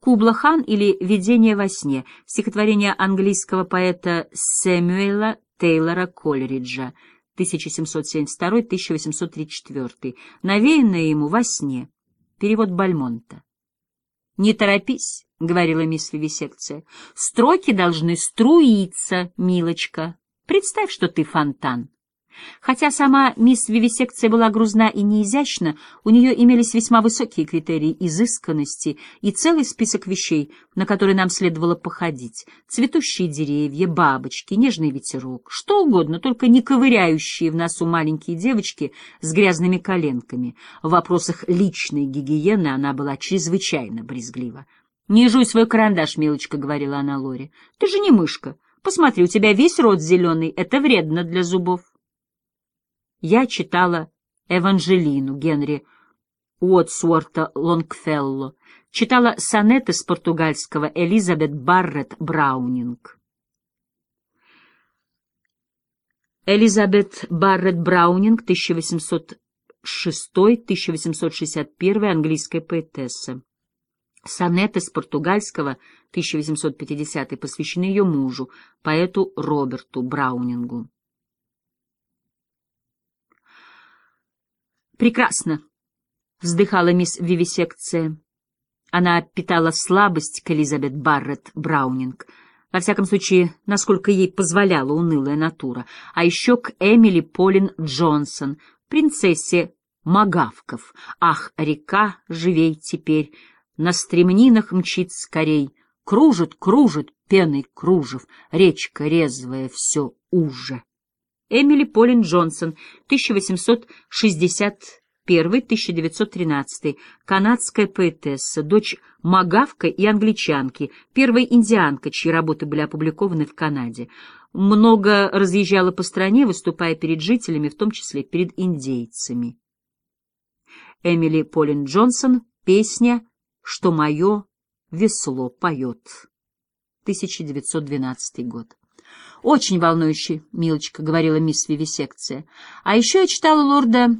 Кубла-хан или «Видение во сне» — стихотворение английского поэта Сэмюэла Тейлора Колериджа 1772-1834, навеянное ему во сне. Перевод Бальмонта. «Не торопись», — говорила мисс Вивисекция. «Строки должны струиться, милочка. Представь, что ты фонтан». Хотя сама мисс Вивисекция была грузна и неизящна, у нее имелись весьма высокие критерии изысканности и целый список вещей, на которые нам следовало походить. Цветущие деревья, бабочки, нежный ветерок, что угодно, только не ковыряющие в носу маленькие девочки с грязными коленками. В вопросах личной гигиены она была чрезвычайно брезглива. «Не жуй свой карандаш, милочка», — говорила она Лоре. «Ты же не мышка. Посмотри, у тебя весь рот зеленый, это вредно для зубов». Я читала Эванжелину Генри Уотсуорта Лонгфелло, читала сонеты с португальского Элизабет Барретт Браунинг. Элизабет Барретт Браунинг, 1806-1861, английская поэтесса. Сонеты с португальского 1850 посвящены ее мужу, поэту Роберту Браунингу. «Прекрасно!» — вздыхала мисс Вивисекция. Она питала слабость к Элизабет Барретт Браунинг, во всяком случае, насколько ей позволяла унылая натура, а еще к Эмили Полин Джонсон, принцессе Магавков. Ах, река, живей теперь, на стремнинах мчит скорей, кружит, кружит пеной кружев, речка резвая все уже. Эмили Полин Джонсон, 1861-1913, канадская поэтесса, дочь Магавка и англичанки, первая индианка, чьи работы были опубликованы в Канаде. Много разъезжала по стране, выступая перед жителями, в том числе перед индейцами. Эмили Полин Джонсон, песня «Что мое весло поет», 1912 год. Очень волнующий, милочка, — говорила мисс Вивисекция. А еще я читала лорда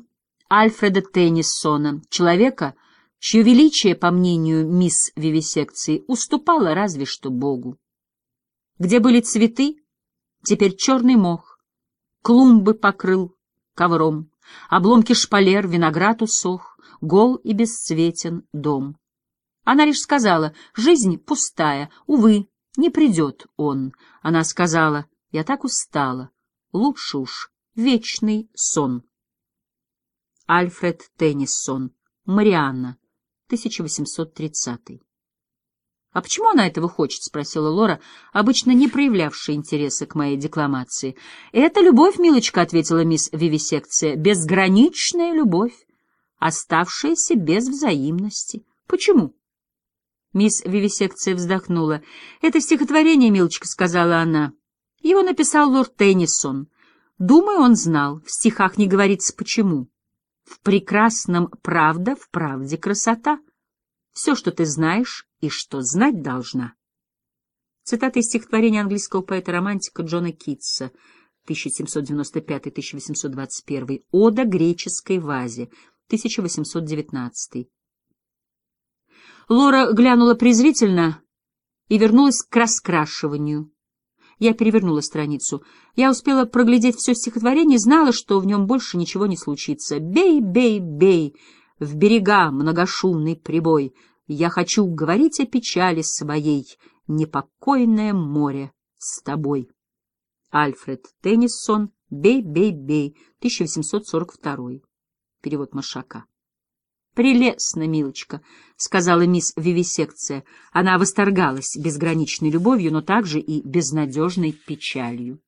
Альфреда Теннисона, человека, чье величие, по мнению мисс Вивисекции, уступало разве что Богу. Где были цветы, теперь черный мох, клумбы покрыл ковром, обломки шпалер, виноград усох, гол и бесцветен дом. Она лишь сказала, жизнь пустая, увы, не придет он. Она сказала, я так устала. Лучше уж вечный сон. Альфред Теннисон. Марианна. 1830. «А почему она этого хочет?» — спросила Лора, обычно не проявлявшая интереса к моей декламации. «Это любовь, милочка», — ответила мисс Вивисекция, — «безграничная любовь, оставшаяся без взаимности. Почему?» Мисс Вивисекция вздохнула. «Это стихотворение, милочка», — сказала она. «Его написал лорд Теннисон. Думаю, он знал. В стихах не говорится почему. В прекрасном правда, в правде красота. Все, что ты знаешь и что знать должна». Цитата из стихотворения английского поэта-романтика Джона Китса, 1795-1821, «Ода греческой вазе», 1819. Лора глянула презрительно и вернулась к раскрашиванию. Я перевернула страницу. Я успела проглядеть все стихотворение знала, что в нем больше ничего не случится. «Бей, бей, бей! В берега многошумный прибой! Я хочу говорить о печали своей, непокойное море с тобой!» Альфред Теннисон «Бей, бей, бей» 1842. Перевод Машака. «Прелестно, милочка», — сказала мисс Вивисекция. Она восторгалась безграничной любовью, но также и безнадежной печалью.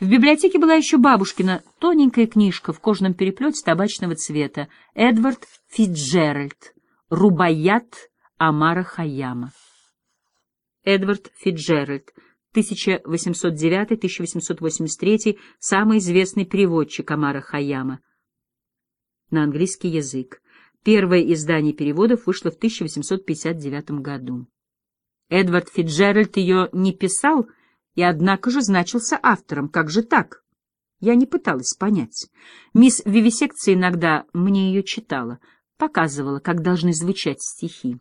В библиотеке была еще бабушкина тоненькая книжка в кожаном переплете табачного цвета «Эдвард Фитджеральд. Рубаят Амара Хаяма». Эдвард Фитджеральд, 1809-1883, самый известный переводчик Амара Хаяма на английский язык. Первое издание переводов вышло в 1859 году. Эдвард Фитджеральд ее не писал и, однако же, значился автором. Как же так? Я не пыталась понять. Мисс Вивисекция иногда мне ее читала, показывала, как должны звучать стихи.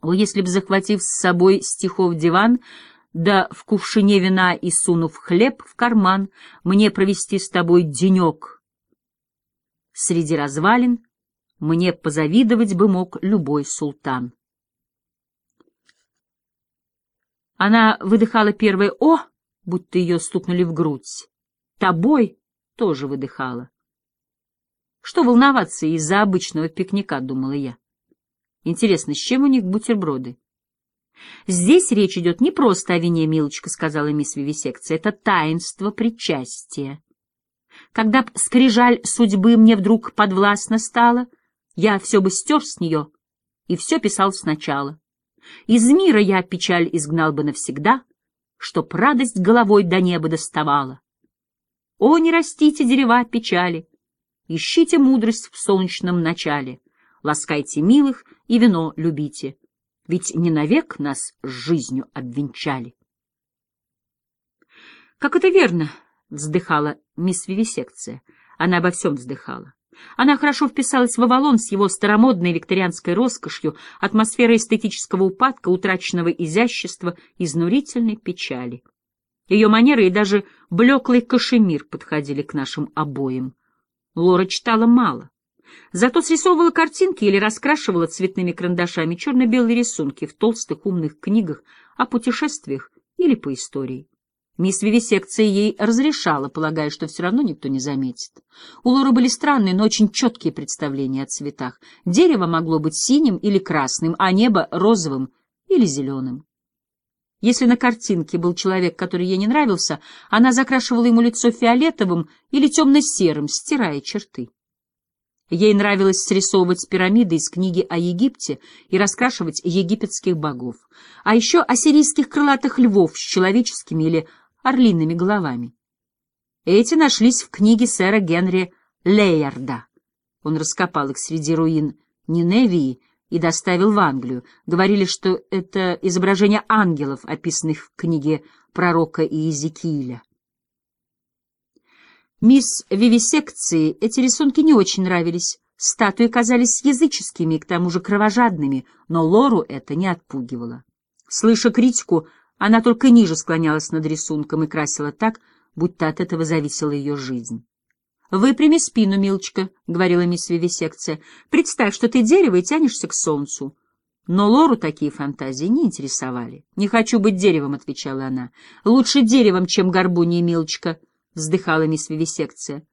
О, если б, захватив с собой стихов диван, да в кувшине вина и сунув хлеб в карман, мне провести с тобой денек. Среди развалин мне позавидовать бы мог любой султан. Она выдыхала первое «О!», будто ее стукнули в грудь. «Тобой» тоже выдыхала. Что волноваться из-за обычного пикника, думала я. Интересно, с чем у них бутерброды? Здесь речь идет не просто о вине, милочка, сказала мисс Вивисекция, это таинство причастия. Когда б скрижаль судьбы мне вдруг подвластна стала, я все бы стер с нее и все писал сначала. Из мира я печаль изгнал бы навсегда, чтоб радость головой до неба доставала. О, не растите дерева печали, ищите мудрость в солнечном начале, ласкайте милых и вино любите, ведь не навек нас с жизнью обвенчали. Как это верно, вздыхала мисс Вивисекция. Она обо всем вздыхала. Она хорошо вписалась в Авалон с его старомодной викторианской роскошью, атмосферой эстетического упадка, утраченного изящества, изнурительной печали. Ее манеры и даже блеклый кашемир подходили к нашим обоим. Лора читала мало. Зато срисовывала картинки или раскрашивала цветными карандашами черно-белые рисунки в толстых умных книгах о путешествиях или по истории. Мисс Вивисекция ей разрешала, полагая, что все равно никто не заметит. У Лоры были странные, но очень четкие представления о цветах. Дерево могло быть синим или красным, а небо — розовым или зеленым. Если на картинке был человек, который ей не нравился, она закрашивала ему лицо фиолетовым или темно-серым, стирая черты. Ей нравилось срисовывать пирамиды из книги о Египте и раскрашивать египетских богов, а еще ассирийских крылатых львов с человеческими или орлиными головами. Эти нашлись в книге сэра Генри Лейярда. Он раскопал их среди руин Ниневии и доставил в Англию. Говорили, что это изображения ангелов, описанных в книге пророка Иезекииля. Мисс Вивисекции эти рисунки не очень нравились. Статуи казались языческими и к тому же кровожадными, но Лору это не отпугивало. Слыша критику, она только ниже склонялась над рисунком и красила так, будто от этого зависела ее жизнь. «Выпрями спину, милочка», — говорила мисс Вивисекция. «Представь, что ты дерево и тянешься к солнцу». Но Лору такие фантазии не интересовали. «Не хочу быть деревом», — отвечала она. «Лучше деревом, чем горбуньей, милочка», — вздыхала мисс Вивисекция.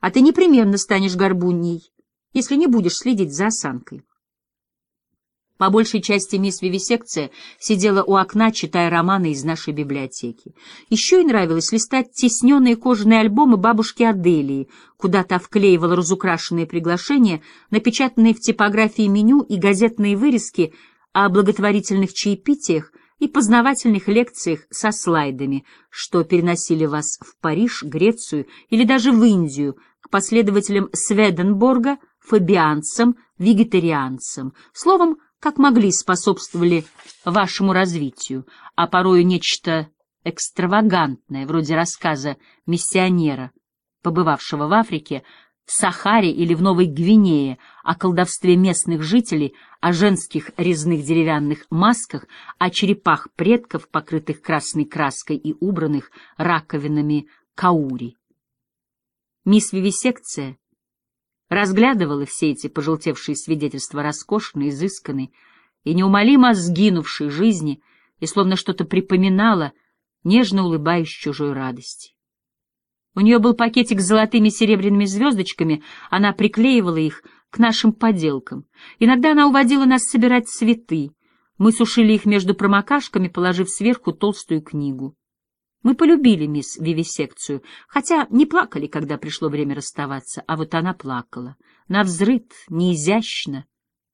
«А ты непременно станешь горбуньей, если не будешь следить за осанкой». По большей части мисс Вивисекция сидела у окна, читая романы из нашей библиотеки. Еще ей нравилось листать тесненные кожаные альбомы бабушки Аделии, куда та вклеивала разукрашенные приглашения, напечатанные в типографии меню и газетные вырезки о благотворительных чаепитиях и познавательных лекциях со слайдами, что переносили вас в Париж, Грецию или даже в Индию, к последователям Сведенборга, фабианцам, вегетарианцам, словом, как могли способствовали вашему развитию, а порою нечто экстравагантное, вроде рассказа миссионера, побывавшего в Африке, в Сахаре или в Новой Гвинее, о колдовстве местных жителей, о женских резных деревянных масках, о черепах предков, покрытых красной краской и убранных раковинами каури. Мисс Вивисекция разглядывала все эти пожелтевшие свидетельства роскошной, изысканной и неумолимо сгинувшей жизни и словно что-то припоминала, нежно улыбаясь чужой радости. У нее был пакетик с золотыми серебряными звездочками, она приклеивала их к нашим поделкам. Иногда она уводила нас собирать цветы. Мы сушили их между промокашками, положив сверху толстую книгу. Мы полюбили мисс Вивисекцию, хотя не плакали, когда пришло время расставаться, а вот она плакала. Навзрыд, неизящно,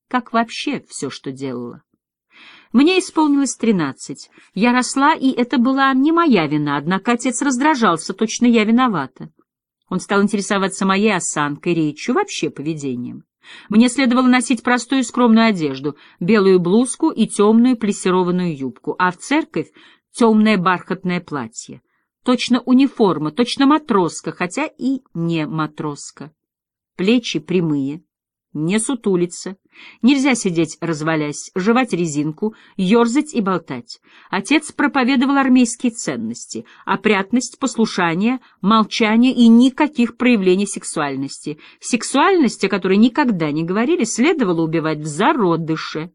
как вообще все, что делала. Мне исполнилось тринадцать. Я росла, и это была не моя вина, однако отец раздражался, точно я виновата. Он стал интересоваться моей осанкой, речью, вообще поведением. Мне следовало носить простую скромную одежду, белую блузку и темную плессированную юбку, а в церковь темное бархатное платье. Точно униформа, точно матроска, хотя и не матроска. Плечи прямые, не сутулиться. Нельзя сидеть развалясь, жевать резинку, ерзать и болтать. Отец проповедовал армейские ценности, опрятность, послушание, молчание и никаких проявлений сексуальности. Сексуальность, о которой никогда не говорили, следовало убивать в зародыше.